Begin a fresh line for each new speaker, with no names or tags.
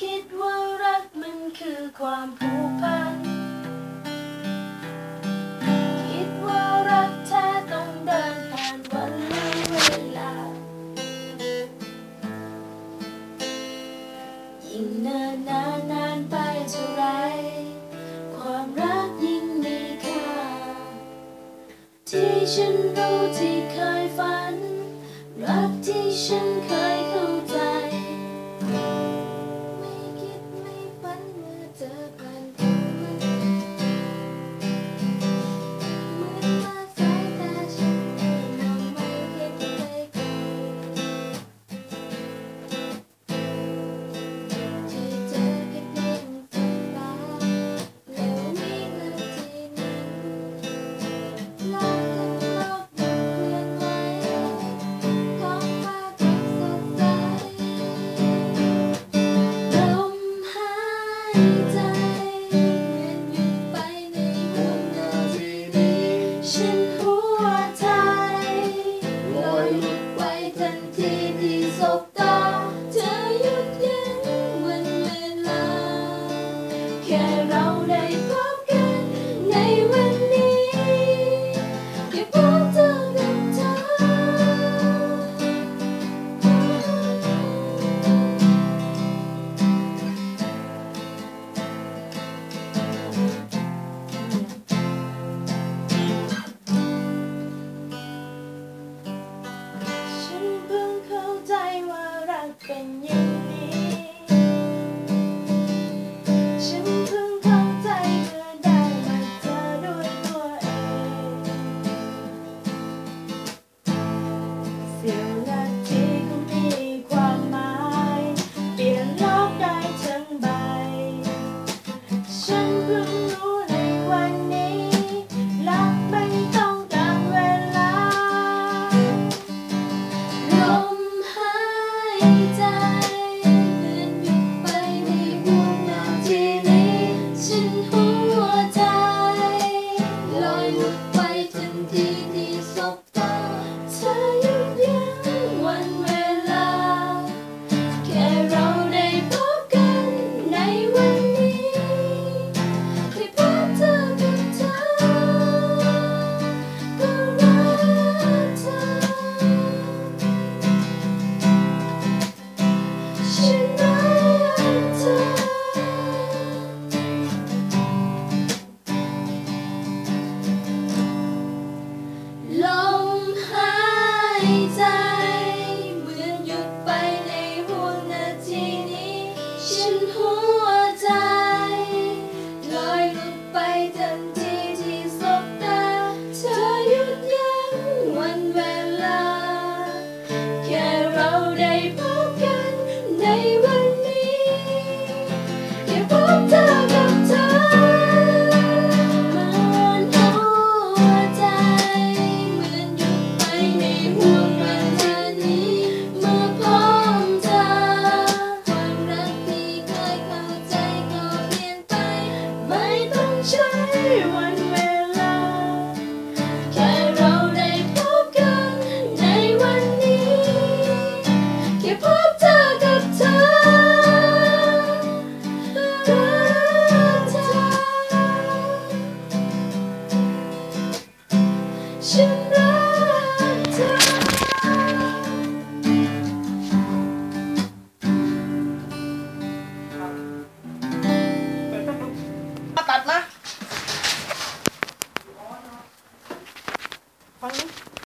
คิดว่ารักมันคือความผูกพัน คิดว่ารักแท้ต้องเดินผ่านวันและเวลา ยิ่งนานนานนานไปเท่าไร ความรักยิ่งมีค่า ที่ฉันรู้ที่เคยฝัน รักที่ฉันเคยเข้า Quay только не Bye. love.